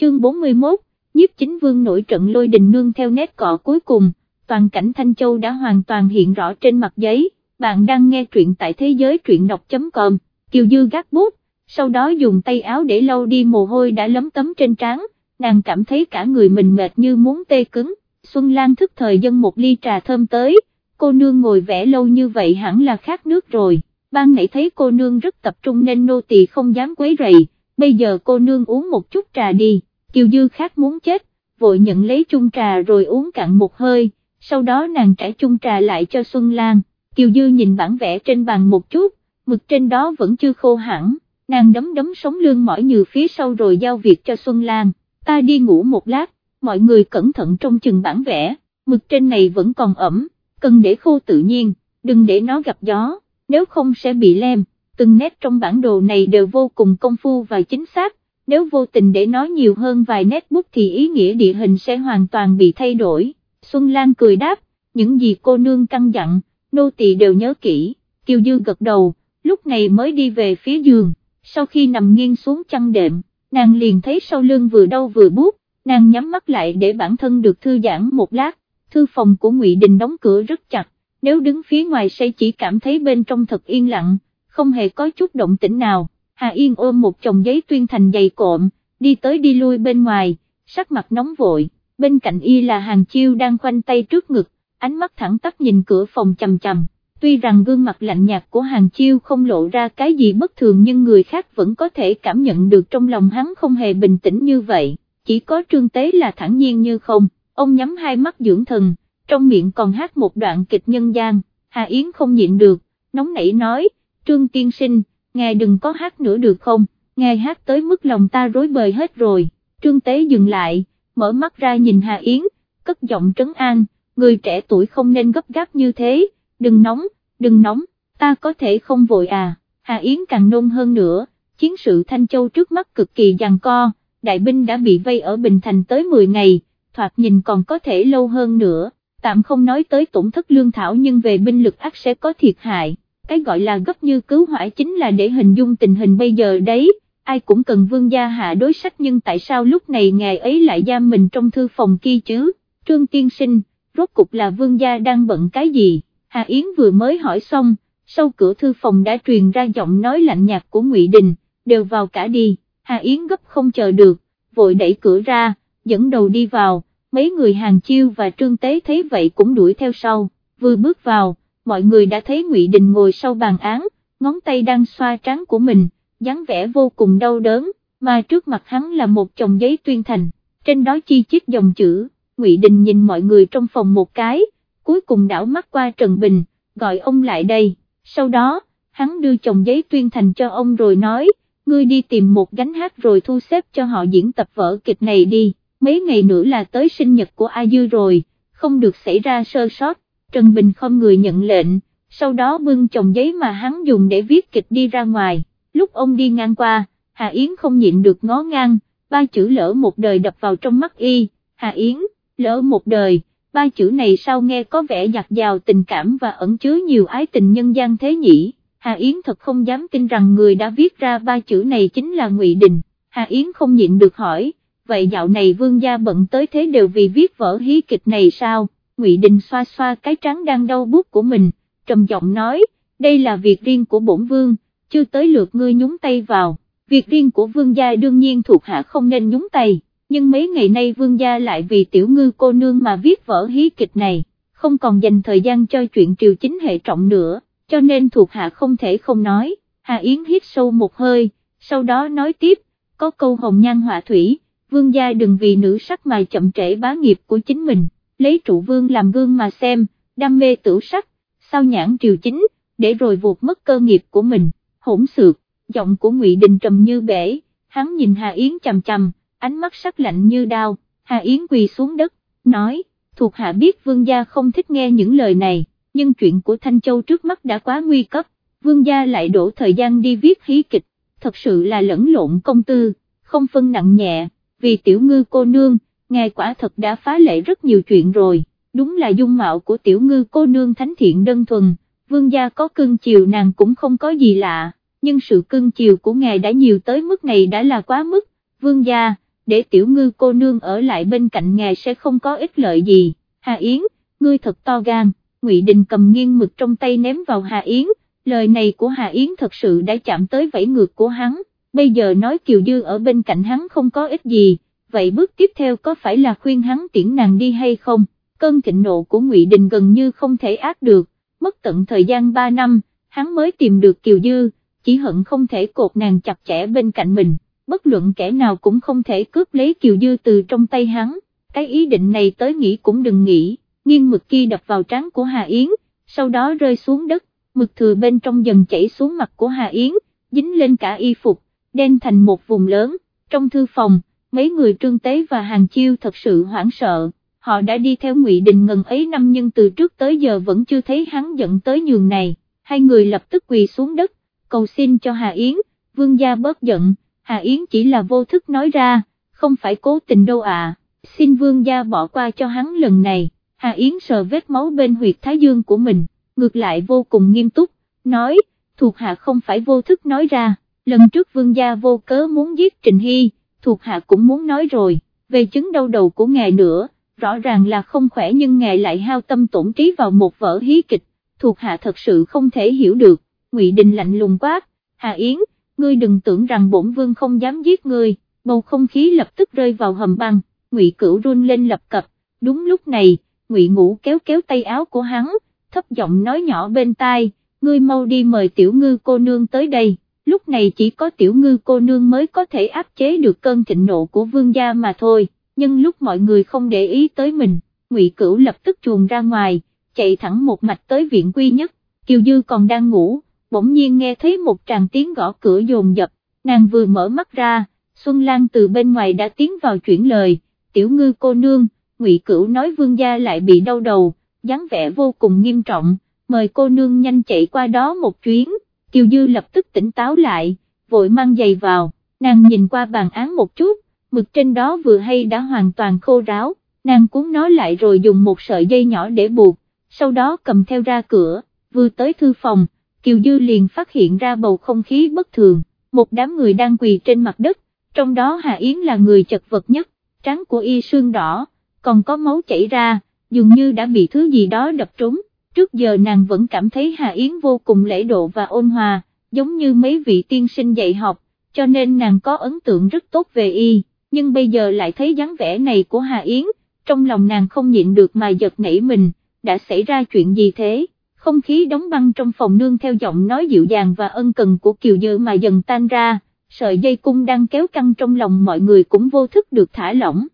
chương 41, nhiếp chính vương nổi trận lôi đình nương theo nét cọ cuối cùng, toàn cảnh Thanh Châu đã hoàn toàn hiện rõ trên mặt giấy, bạn đang nghe truyện tại thế giới truyện đọc.com, Kiều Dư gác bút, sau đó dùng tay áo để lau đi mồ hôi đã lấm tấm trên trán, nàng cảm thấy cả người mình mệt như muốn tê cứng, Xuân Lan thức thời dân một ly trà thơm tới, cô nương ngồi vẽ lâu như vậy hẳn là khát nước rồi, ban nãy thấy cô nương rất tập trung nên nô tỳ không dám quấy rầy, bây giờ cô nương uống một chút trà đi, Kiều Dư khát muốn chết, vội nhận lấy chung trà rồi uống cạn một hơi, sau đó nàng trải chung trà lại cho Xuân Lan, Kiều Dư nhìn bản vẽ trên bàn một chút, mực trên đó vẫn chưa khô hẳn, nàng đấm đấm sống lưng mỏi như phía sau rồi giao việc cho Xuân Lan, ta đi ngủ một lát, mọi người cẩn thận trong chừng bản vẽ, mực trên này vẫn còn ẩm, cần để khô tự nhiên, đừng để nó gặp gió, nếu không sẽ bị lem, từng nét trong bản đồ này đều vô cùng công phu và chính xác, nếu vô tình để nó nhiều hơn vài nét bút thì ý nghĩa địa hình sẽ hoàn toàn bị thay đổi. Xuân Lan cười đáp, những gì cô nương căng dặn, nô tỳ đều nhớ kỹ, Kiều Dư gật đầu, lúc này mới đi về phía giường, sau khi nằm nghiêng xuống chăn đệm, nàng liền thấy sau lưng vừa đau vừa bút, nàng nhắm mắt lại để bản thân được thư giãn một lát, thư phòng của Ngụy Đình đóng cửa rất chặt, nếu đứng phía ngoài sẽ chỉ cảm thấy bên trong thật yên lặng, không hề có chút động tĩnh nào, Hà Yên ôm một chồng giấy tuyên thành dày cộm, đi tới đi lui bên ngoài, sắc mặt nóng vội, bên cạnh y là hàng chiêu đang khoanh tay trước ngực, ánh mắt thẳng tắp nhìn cửa phòng chầm chầm. Tuy rằng gương mặt lạnh nhạt của hàng chiêu không lộ ra cái gì bất thường nhưng người khác vẫn có thể cảm nhận được trong lòng hắn không hề bình tĩnh như vậy, chỉ có trương tế là thẳng nhiên như không, ông nhắm hai mắt dưỡng thần, trong miệng còn hát một đoạn kịch nhân gian, Hà Yến không nhịn được, nóng nảy nói, trương tiên sinh, ngài đừng có hát nữa được không, ngài hát tới mức lòng ta rối bời hết rồi, trương tế dừng lại, mở mắt ra nhìn Hà Yến, cất giọng trấn an, người trẻ tuổi không nên gấp gáp như thế, đừng nóng, đừng nóng, ta có thể không vội à, Hà Yến càng nôn hơn nữa, chiến sự Thanh Châu trước mắt cực kỳ giằng co, đại binh đã bị vây ở Bình Thành tới 10 ngày, thoạt nhìn còn có thể lâu hơn nữa, tạm không nói tới tổn thất lương thảo nhưng về binh lực ác sẽ có thiệt hại, cái gọi là gấp như cứu hỏa chính là để hình dung tình hình bây giờ đấy, ai cũng cần vương gia hạ đối sách nhưng tại sao lúc này ngài ấy lại giam mình trong thư phòng kia chứ, trương tiên sinh, rốt cục là vương gia đang bận cái gì, Hà Yến vừa mới hỏi xong, sau cửa thư phòng đã truyền ra giọng nói lạnh nhạt của Ngụy Đình, đều vào cả đi, Hà Yến gấp không chờ được, vội đẩy cửa ra, dẫn đầu đi vào, mấy người hàng chiêu và trương tế thấy vậy cũng đuổi theo sau, vừa bước vào, mọi người đã thấy Ngụy Đình ngồi sau bàn án, ngón tay đang xoa trán của mình, dáng vẻ vô cùng đau đớn, mà trước mặt hắn là một chồng giấy tuyên thành, trên đó chi chít dòng chữ, Ngụy Đình nhìn mọi người trong phòng một cái, cuối cùng đảo mắt qua Trần Bình, gọi ông lại đây, sau đó, hắn đưa chồng giấy tuyên thành cho ông rồi nói, ngươi đi tìm một gánh hát rồi thu xếp cho họ diễn tập vở kịch này đi, mấy ngày nữa là tới sinh nhật của A Dư rồi, không được xảy ra sơ sót, Trần Bình không người nhận lệnh, sau đó bưng chồng giấy mà hắn dùng để viết kịch đi ra ngoài, lúc ông đi ngang qua, Hà Yến không nhịn được ngó ngang, ba chữ lỡ một đời đập vào trong mắt y, Hà Yến, lỡ một đời, ba chữ này sao nghe có vẻ giặt dào tình cảm và ẩn chứa nhiều ái tình nhân gian thế nhỉ, Hà Yến thật không dám tin rằng người đã viết ra ba chữ này chính là Ngụy Đình, Hà Yến không nhịn được hỏi, vậy dạo này vương gia bận tới thế đều vì viết vở hí kịch này sao, Ngụy Đình xoa xoa cái trắng đang đau bút của mình, trầm giọng nói, đây là việc riêng của bổn vương, chưa tới lượt ngươi nhúng tay vào, việc riêng của vương gia đương nhiên thuộc hạ không nên nhúng tay, nhưng mấy ngày nay vương gia lại vì tiểu ngư cô nương mà viết vở hí kịch này, không còn dành thời gian cho chuyện triều chính hệ trọng nữa, cho nên thuộc hạ không thể không nói, Hà Yến hít sâu một hơi, sau đó nói tiếp, có câu hồng nhan họa thủy, vương gia đừng vì nữ sắc mà chậm trễ bá nghiệp của chính mình, lấy trụ vương làm gương mà xem, đam mê tử sắc, sao nhãn triều chính, để rồi vụt mất cơ nghiệp của mình, hỗn xược, giọng của ngụy Đình trầm như bể, hắn nhìn Hà Yến chầm chầm, ánh mắt sắc lạnh như đao, Hà Yến quỳ xuống đất, nói, thuộc hạ biết vương gia không thích nghe những lời này, nhưng chuyện của Thanh Châu trước mắt đã quá nguy cấp, vương gia lại đổ thời gian đi viết hí kịch, thật sự là lẫn lộn công tư, không phân nặng nhẹ, vì tiểu ngư cô nương, ngài quả thật đã phá lệ rất nhiều chuyện rồi, đúng là dung mạo của tiểu ngư cô nương thánh thiện đơn thuần, vương gia có cưng chiều nàng cũng không có gì lạ, nhưng sự cưng chiều của ngài đã nhiều tới mức này đã là quá mức, vương gia, để tiểu ngư cô nương ở lại bên cạnh ngài sẽ không có ích lợi gì, Hà Yến, ngươi thật to gan, Ngụy Đình cầm nghiêng mực trong tay ném vào Hà Yến, lời này của Hà Yến thật sự đã chạm tới vẫy ngược của hắn, bây giờ nói Kiều Dư ở bên cạnh hắn không có ích gì, vậy bước tiếp theo có phải là khuyên hắn tiễn nàng đi hay không, cơn thịnh nộ của Ngụy Đình gần như không thể ác được, mất tận thời gian 3 năm, hắn mới tìm được Kiều Dư, chỉ hận không thể cột nàng chặt chẽ bên cạnh mình, bất luận kẻ nào cũng không thể cướp lấy Kiều Dư từ trong tay hắn, cái ý định này tới nghĩ cũng đừng nghĩ, nghiêng mực kia đập vào trán của Hà Yến, sau đó rơi xuống đất, mực thừa bên trong dần chảy xuống mặt của Hà Yến, dính lên cả y phục, đen thành một vùng lớn, trong thư phòng, mấy người trương tế và hàng chiêu thật sự hoảng sợ, họ đã đi theo ngụy Đình ngần ấy năm nhưng từ trước tới giờ vẫn chưa thấy hắn dẫn tới nhường này, hai người lập tức quỳ xuống đất, cầu xin cho Hà Yến, vương gia bớt giận, Hà Yến chỉ là vô thức nói ra, không phải cố tình đâu ạ, xin vương gia bỏ qua cho hắn lần này, Hà Yến sờ vết máu bên huyệt thái dương của mình, ngược lại vô cùng nghiêm túc, nói, thuộc hạ không phải vô thức nói ra, lần trước vương gia vô cớ muốn giết Trịnh Hy, thuộc hạ cũng muốn nói rồi, về chứng đau đầu của ngài nữa, rõ ràng là không khỏe nhưng ngài lại hao tâm tổn trí vào một vở hí kịch, thuộc hạ thật sự không thể hiểu được, Ngụy Đình lạnh lùng quát, Hà Yến, ngươi đừng tưởng rằng bổn vương không dám giết ngươi, bầu không khí lập tức rơi vào hầm băng, Ngụy Cửu run lên lập cập, đúng lúc này, Ngụy Ngũ kéo kéo tay áo của hắn, thấp giọng nói nhỏ bên tai, ngươi mau đi mời tiểu ngư cô nương tới đây, lúc này chỉ có tiểu ngư cô nương mới có thể áp chế được cơn thịnh nộ của vương gia mà thôi, nhưng lúc mọi người không để ý tới mình, Ngụy Cửu lập tức chuồn ra ngoài, chạy thẳng một mạch tới viện quy nhất, Kiều Dư còn đang ngủ, bỗng nhiên nghe thấy một tràng tiếng gõ cửa dồn dập, nàng vừa mở mắt ra, Xuân Lan từ bên ngoài đã tiến vào chuyển lời, tiểu ngư cô nương, Ngụy Cửu nói vương gia lại bị đau đầu, dáng vẻ vô cùng nghiêm trọng, mời cô nương nhanh chạy qua đó một chuyến, Kiều Dư lập tức tỉnh táo lại, vội mang giày vào, nàng nhìn qua bàn án một chút, mực trên đó vừa hay đã hoàn toàn khô ráo, nàng cuốn nó lại rồi dùng một sợi dây nhỏ để buộc, sau đó cầm theo ra cửa, vừa tới thư phòng, Kiều Dư liền phát hiện ra bầu không khí bất thường, một đám người đang quỳ trên mặt đất, trong đó Hà Yến là người chật vật nhất, trắng của y sương đỏ, còn có máu chảy ra, dường như đã bị thứ gì đó đập trúng, trước giờ nàng vẫn cảm thấy Hà Yến vô cùng lễ độ và ôn hòa, giống như mấy vị tiên sinh dạy học, cho nên nàng có ấn tượng rất tốt về y, nhưng bây giờ lại thấy dáng vẻ này của Hà Yến, trong lòng nàng không nhịn được mà giật nảy mình, đã xảy ra chuyện gì thế? Không khí đóng băng trong phòng nương theo giọng nói dịu dàng và ân cần của Kiều Dư mà dần tan ra, sợi dây cung đang kéo căng trong lòng mọi người cũng vô thức được thả lỏng